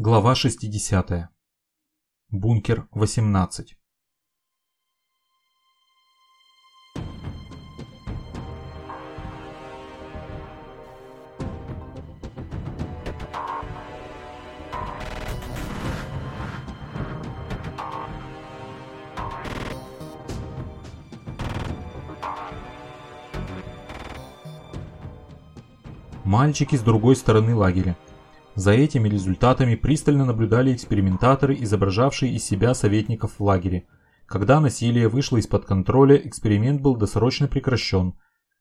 Глава 60. Бункер 18. Мальчики с другой стороны лагеря. За этими результатами пристально наблюдали экспериментаторы, изображавшие из себя советников в лагере. Когда насилие вышло из-под контроля, эксперимент был досрочно прекращен.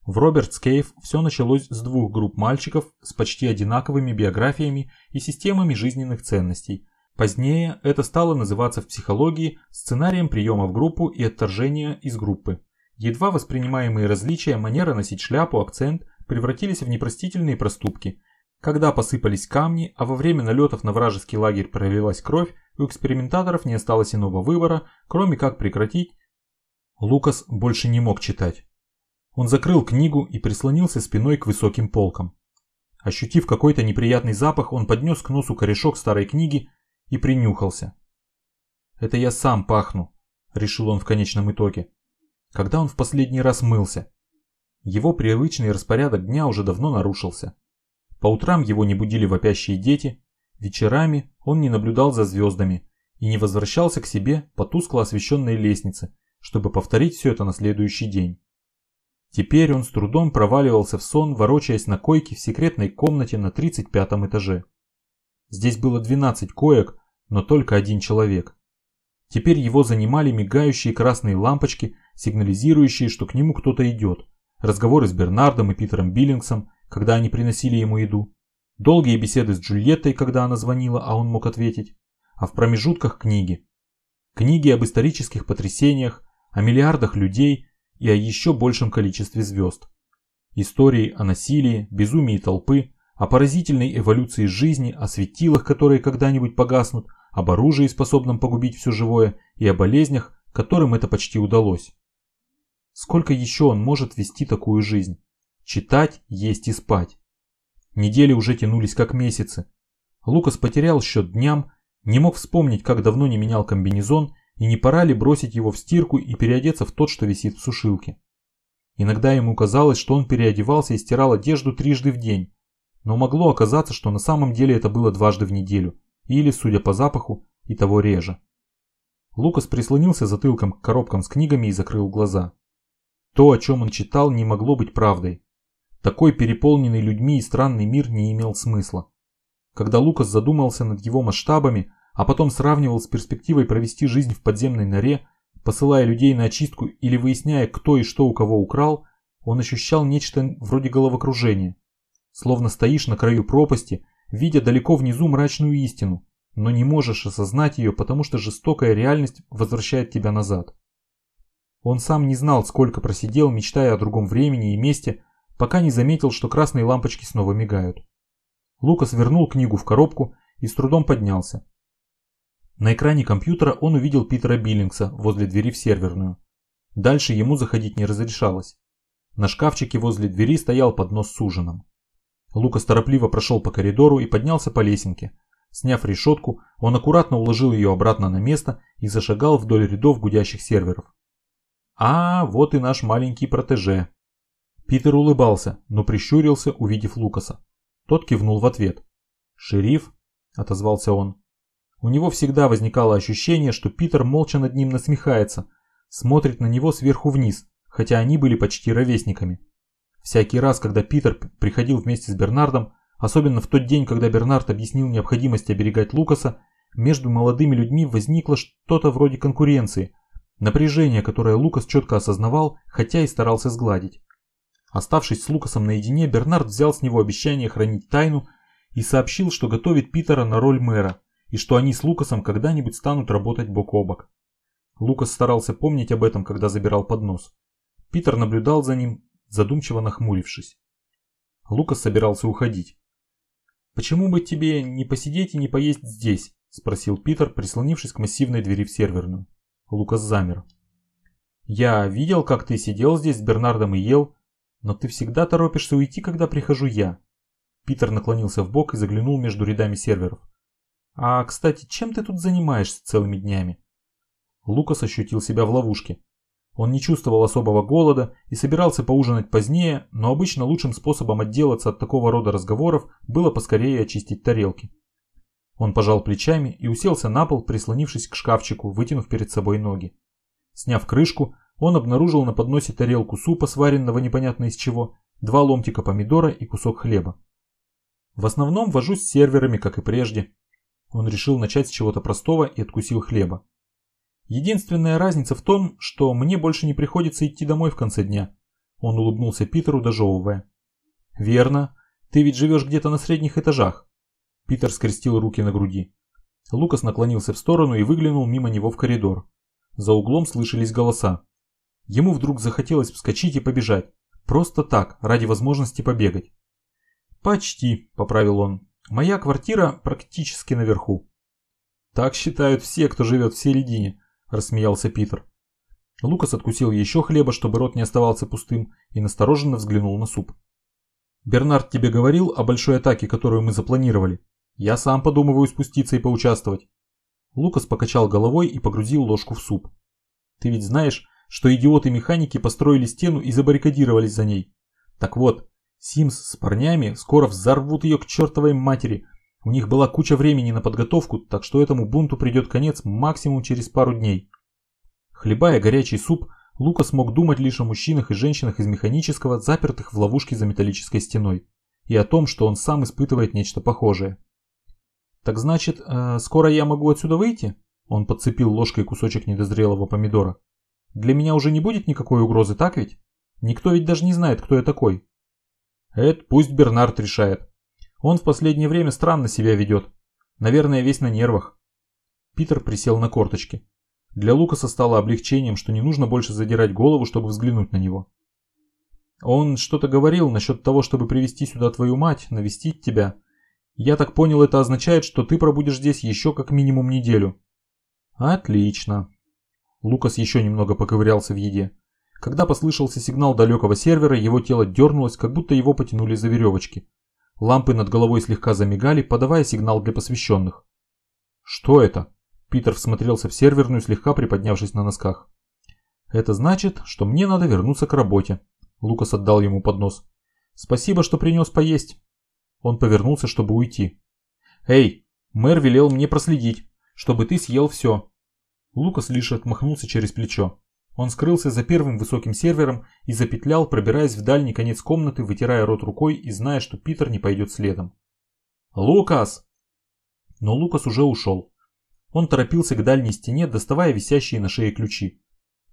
В Робертс Кейв все началось с двух групп мальчиков с почти одинаковыми биографиями и системами жизненных ценностей. Позднее это стало называться в психологии сценарием приема в группу и отторжения из группы. Едва воспринимаемые различия, манера носить шляпу, акцент – превратились в непростительные проступки. Когда посыпались камни, а во время налетов на вражеский лагерь пролилась кровь, у экспериментаторов не осталось иного выбора, кроме как прекратить. Лукас больше не мог читать. Он закрыл книгу и прислонился спиной к высоким полкам. Ощутив какой-то неприятный запах, он поднес к носу корешок старой книги и принюхался. «Это я сам пахну», – решил он в конечном итоге. Когда он в последний раз мылся? Его привычный распорядок дня уже давно нарушился. По утрам его не будили вопящие дети, вечерами он не наблюдал за звездами и не возвращался к себе по тускло освещенной лестнице, чтобы повторить все это на следующий день. Теперь он с трудом проваливался в сон, ворочаясь на койке в секретной комнате на 35 этаже. Здесь было 12 коек, но только один человек. Теперь его занимали мигающие красные лампочки, сигнализирующие, что к нему кто-то идет разговоры с Бернардом и Питером Биллингсом, когда они приносили ему еду, долгие беседы с Джульеттой, когда она звонила, а он мог ответить, а в промежутках книги. Книги об исторических потрясениях, о миллиардах людей и о еще большем количестве звезд. Истории о насилии, безумии толпы, о поразительной эволюции жизни, о светилах, которые когда-нибудь погаснут, об оружии, способном погубить все живое, и о болезнях, которым это почти удалось. Сколько еще он может вести такую жизнь? Читать, есть и спать. Недели уже тянулись как месяцы. Лукас потерял счет дням, не мог вспомнить, как давно не менял комбинезон и не пора ли бросить его в стирку и переодеться в тот, что висит в сушилке. Иногда ему казалось, что он переодевался и стирал одежду трижды в день, но могло оказаться, что на самом деле это было дважды в неделю, или, судя по запаху, и того реже. Лукас прислонился затылком к коробкам с книгами и закрыл глаза. То, о чем он читал, не могло быть правдой. Такой переполненный людьми и странный мир не имел смысла. Когда Лукас задумался над его масштабами, а потом сравнивал с перспективой провести жизнь в подземной норе, посылая людей на очистку или выясняя, кто и что у кого украл, он ощущал нечто вроде головокружения. Словно стоишь на краю пропасти, видя далеко внизу мрачную истину, но не можешь осознать ее, потому что жестокая реальность возвращает тебя назад. Он сам не знал, сколько просидел, мечтая о другом времени и месте, пока не заметил, что красные лампочки снова мигают. Лукас вернул книгу в коробку и с трудом поднялся. На экране компьютера он увидел Питера Биллингса возле двери в серверную. Дальше ему заходить не разрешалось. На шкафчике возле двери стоял поднос с ужином. Лукас торопливо прошел по коридору и поднялся по лесенке. Сняв решетку, он аккуратно уложил ее обратно на место и зашагал вдоль рядов гудящих серверов. А, вот и наш маленький протеже. Питер улыбался, но прищурился, увидев Лукаса. Тот кивнул в ответ. «Шериф?» – отозвался он. У него всегда возникало ощущение, что Питер молча над ним насмехается, смотрит на него сверху вниз, хотя они были почти ровесниками. Всякий раз, когда Питер приходил вместе с Бернардом, особенно в тот день, когда Бернард объяснил необходимость оберегать Лукаса, между молодыми людьми возникло что-то вроде конкуренции, Напряжение, которое Лукас четко осознавал, хотя и старался сгладить. Оставшись с Лукасом наедине, Бернард взял с него обещание хранить тайну и сообщил, что готовит Питера на роль мэра, и что они с Лукасом когда-нибудь станут работать бок о бок. Лукас старался помнить об этом, когда забирал поднос. Питер наблюдал за ним, задумчиво нахмурившись. Лукас собирался уходить. «Почему бы тебе не посидеть и не поесть здесь?» – спросил Питер, прислонившись к массивной двери в серверную. Лукас замер. «Я видел, как ты сидел здесь с Бернардом и ел, но ты всегда торопишься уйти, когда прихожу я». Питер наклонился в бок и заглянул между рядами серверов. А, кстати, чем ты тут занимаешься целыми днями? Лукас ощутил себя в ловушке. Он не чувствовал особого голода и собирался поужинать позднее, но обычно лучшим способом отделаться от такого рода разговоров было поскорее очистить тарелки. Он пожал плечами и уселся на пол, прислонившись к шкафчику, вытянув перед собой ноги. Сняв крышку, он обнаружил на подносе тарелку супа, сваренного непонятно из чего, два ломтика помидора и кусок хлеба. В основном вожусь с серверами, как и прежде. Он решил начать с чего-то простого и откусил хлеба. Единственная разница в том, что мне больше не приходится идти домой в конце дня. Он улыбнулся Питеру, дожевывая. Верно. Ты ведь живешь где-то на средних этажах. Питер скрестил руки на груди. Лукас наклонился в сторону и выглянул мимо него в коридор. За углом слышались голоса. Ему вдруг захотелось вскочить и побежать. Просто так, ради возможности побегать. «Почти», – поправил он. «Моя квартира практически наверху». «Так считают все, кто живет в середине», – рассмеялся Питер. Лукас откусил еще хлеба, чтобы рот не оставался пустым, и настороженно взглянул на суп. «Бернард тебе говорил о большой атаке, которую мы запланировали? Я сам подумываю спуститься и поучаствовать». Лукас покачал головой и погрузил ложку в суп. «Ты ведь знаешь, что идиоты-механики построили стену и забаррикадировались за ней? Так вот, Симс с парнями скоро взорвут ее к чертовой матери. У них была куча времени на подготовку, так что этому бунту придет конец максимум через пару дней. Хлебая горячий суп, Лука смог думать лишь о мужчинах и женщинах из механического, запертых в ловушке за металлической стеной, и о том, что он сам испытывает нечто похожее. «Так значит, э, скоро я могу отсюда выйти?» Он подцепил ложкой кусочек недозрелого помидора. «Для меня уже не будет никакой угрозы, так ведь? Никто ведь даже не знает, кто я такой». Это пусть Бернард решает. Он в последнее время странно себя ведет. Наверное, весь на нервах. Питер присел на корточки. Для Лукаса стало облегчением, что не нужно больше задирать голову, чтобы взглянуть на него. Он что-то говорил насчет того, чтобы привести сюда твою мать, навестить тебя. Я так понял, это означает, что ты пробудешь здесь еще как минимум неделю. Отлично. Лукас еще немного поковырялся в еде. Когда послышался сигнал далекого сервера, его тело дернулось, как будто его потянули за веревочки. Лампы над головой слегка замигали, подавая сигнал для посвященных. «Что это?» Питер всмотрелся в серверную, слегка приподнявшись на носках. «Это значит, что мне надо вернуться к работе». Лукас отдал ему поднос. «Спасибо, что принес поесть». Он повернулся, чтобы уйти. «Эй, мэр велел мне проследить, чтобы ты съел все». Лукас лишь отмахнулся через плечо. Он скрылся за первым высоким сервером и запетлял, пробираясь в дальний конец комнаты, вытирая рот рукой и зная, что Питер не пойдет следом. «Лукас!» Но Лукас уже ушел. Он торопился к дальней стене, доставая висящие на шее ключи.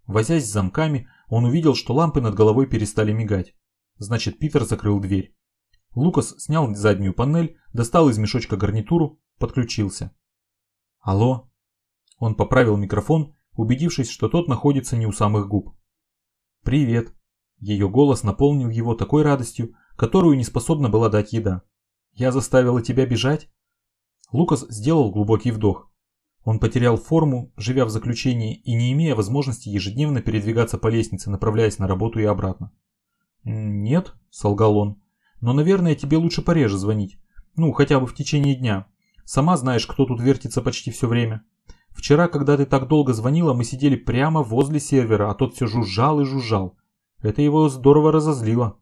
Возясь с замками, он увидел, что лампы над головой перестали мигать. Значит, Питер закрыл дверь. Лукас снял заднюю панель, достал из мешочка гарнитуру, подключился. «Алло?» Он поправил микрофон убедившись, что тот находится не у самых губ. «Привет!» Ее голос наполнил его такой радостью, которую не способна была дать еда. «Я заставила тебя бежать?» Лукас сделал глубокий вдох. Он потерял форму, живя в заключении и не имея возможности ежедневно передвигаться по лестнице, направляясь на работу и обратно. «Нет», — солгал он, — «но, наверное, тебе лучше пореже звонить. Ну, хотя бы в течение дня. Сама знаешь, кто тут вертится почти все время». Вчера, когда ты так долго звонила, мы сидели прямо возле сервера, а тот все жужжал и жужжал. Это его здорово разозлило.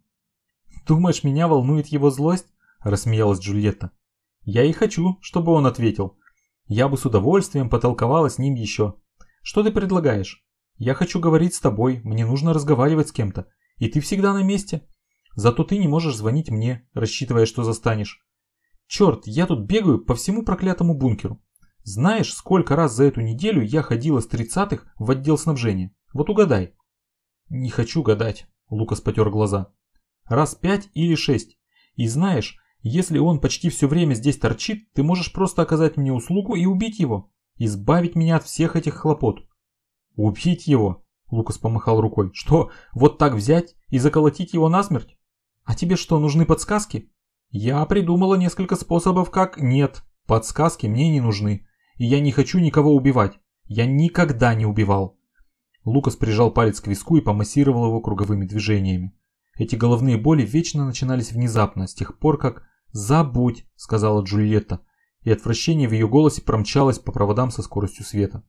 «Думаешь, меня волнует его злость?» – рассмеялась Джульетта. «Я и хочу, чтобы он ответил. Я бы с удовольствием потолковала с ним еще. Что ты предлагаешь? Я хочу говорить с тобой, мне нужно разговаривать с кем-то. И ты всегда на месте. Зато ты не можешь звонить мне, рассчитывая, что застанешь. Черт, я тут бегаю по всему проклятому бункеру. Знаешь, сколько раз за эту неделю я ходила с тридцатых в отдел снабжения? Вот угадай. Не хочу гадать, Лукас потер глаза. Раз пять или шесть. И знаешь, если он почти все время здесь торчит, ты можешь просто оказать мне услугу и убить его. Избавить меня от всех этих хлопот. Убить его? Лукас помахал рукой. Что, вот так взять и заколотить его насмерть? А тебе что, нужны подсказки? Я придумала несколько способов, как... Нет, подсказки мне не нужны и я не хочу никого убивать. Я никогда не убивал. Лукас прижал палец к виску и помассировал его круговыми движениями. Эти головные боли вечно начинались внезапно, с тех пор как... «Забудь», — сказала Джульетта. и отвращение в ее голосе промчалось по проводам со скоростью света.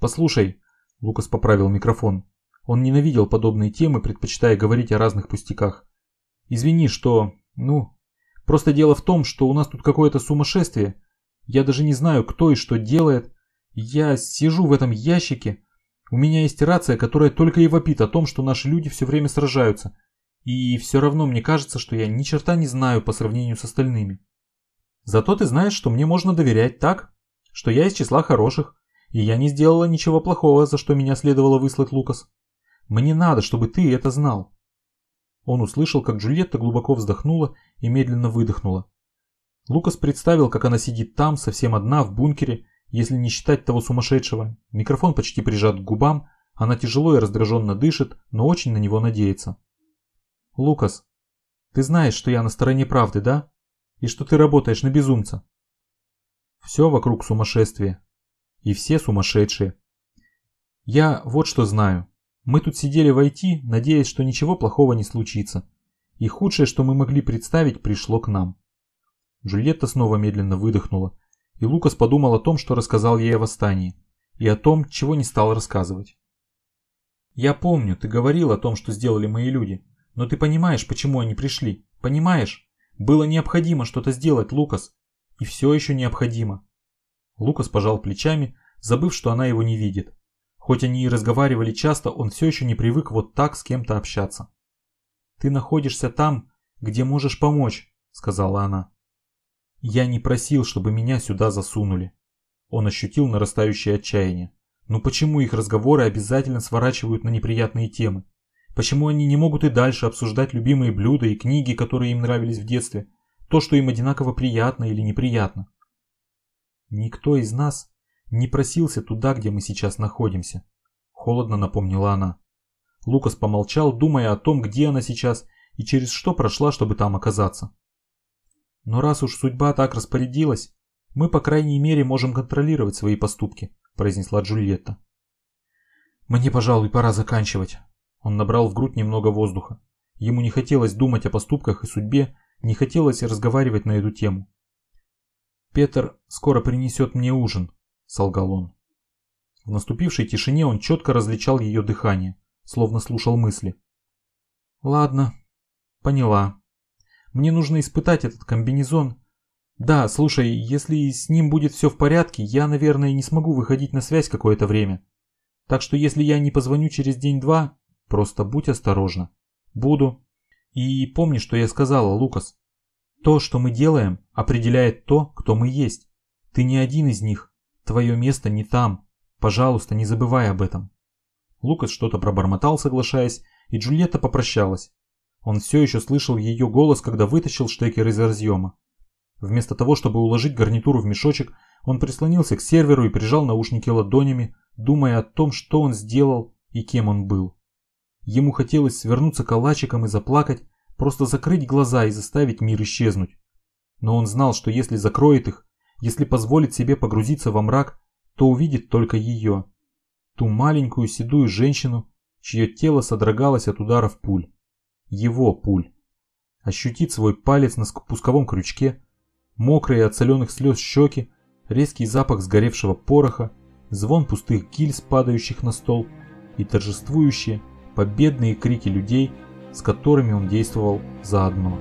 «Послушай», — Лукас поправил микрофон, он ненавидел подобные темы, предпочитая говорить о разных пустяках. «Извини, что... ну... Просто дело в том, что у нас тут какое-то сумасшествие. Я даже не знаю, кто и что делает. Я сижу в этом ящике. У меня есть рация, которая только и вопит о том, что наши люди все время сражаются. И все равно мне кажется, что я ни черта не знаю по сравнению с остальными. Зато ты знаешь, что мне можно доверять так, что я из числа хороших, и я не сделала ничего плохого, за что меня следовало выслать Лукас. Мне надо, чтобы ты это знал. Он услышал, как Джульетта глубоко вздохнула и медленно выдохнула. Лукас представил, как она сидит там, совсем одна, в бункере, если не считать того сумасшедшего. Микрофон почти прижат к губам, она тяжело и раздраженно дышит, но очень на него надеется. «Лукас, ты знаешь, что я на стороне правды, да? И что ты работаешь на безумца?» Все вокруг сумасшествия. И все сумасшедшие. Я вот что знаю. Мы тут сидели в IT, надеясь, что ничего плохого не случится. И худшее, что мы могли представить, пришло к нам. Джульетта снова медленно выдохнула, и Лукас подумал о том, что рассказал ей о восстании, и о том, чего не стал рассказывать. «Я помню, ты говорил о том, что сделали мои люди, но ты понимаешь, почему они пришли? Понимаешь? Было необходимо что-то сделать, Лукас. И все еще необходимо». Лукас пожал плечами, забыв, что она его не видит. Хоть они и разговаривали часто, он все еще не привык вот так с кем-то общаться. «Ты находишься там, где можешь помочь», — сказала она. «Я не просил, чтобы меня сюда засунули». Он ощутил нарастающее отчаяние. Но почему их разговоры обязательно сворачивают на неприятные темы? Почему они не могут и дальше обсуждать любимые блюда и книги, которые им нравились в детстве? То, что им одинаково приятно или неприятно? Никто из нас не просился туда, где мы сейчас находимся. Холодно напомнила она. Лукас помолчал, думая о том, где она сейчас и через что прошла, чтобы там оказаться. Но раз уж судьба так распорядилась, мы по крайней мере можем контролировать свои поступки, произнесла Джульетта. Мне, пожалуй, пора заканчивать. Он набрал в грудь немного воздуха. Ему не хотелось думать о поступках и судьбе, не хотелось разговаривать на эту тему. Петр скоро принесет мне ужин, – солгал он. В наступившей тишине он четко различал ее дыхание, словно слушал мысли. «Ладно, поняла. Мне нужно испытать этот комбинезон. Да, слушай, если с ним будет все в порядке, я, наверное, не смогу выходить на связь какое-то время. Так что если я не позвоню через день-два, просто будь осторожна. Буду. И помни, что я сказала, Лукас. То, что мы делаем, определяет то, кто мы есть. Ты не один из них, Твое место не там. Пожалуйста, не забывай об этом. Лукас что-то пробормотал, соглашаясь, и Джульетта попрощалась. Он все еще слышал ее голос, когда вытащил штекер из разъема. Вместо того, чтобы уложить гарнитуру в мешочек, он прислонился к серверу и прижал наушники ладонями, думая о том, что он сделал и кем он был. Ему хотелось свернуться калачиком и заплакать, просто закрыть глаза и заставить мир исчезнуть. Но он знал, что если закроет их, если позволит себе погрузиться во мрак, то увидит только ее. Ту маленькую седую женщину, чье тело содрогалось от ударов пуль. Его пуль. Ощутит свой палец на спусковом крючке, мокрые от соленых слез щеки, резкий запах сгоревшего пороха, звон пустых гильз, падающих на стол, и торжествующие, победные крики людей, с которыми он действовал заодно.